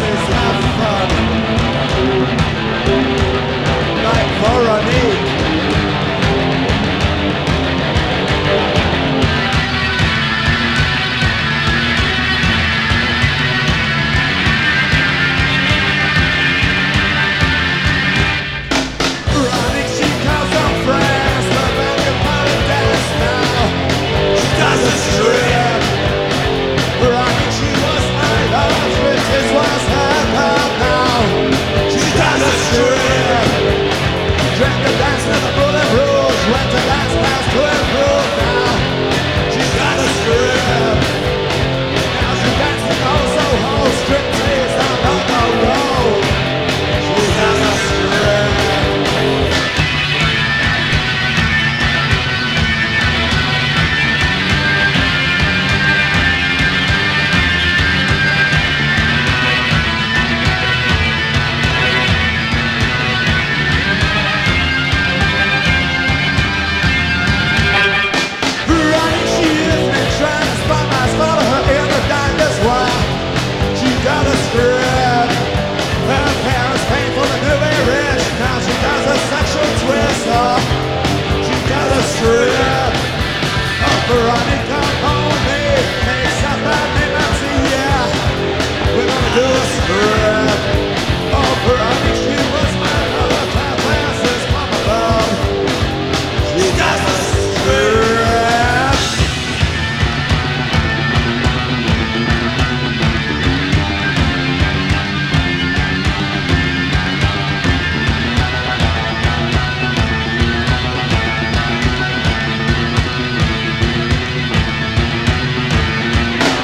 This is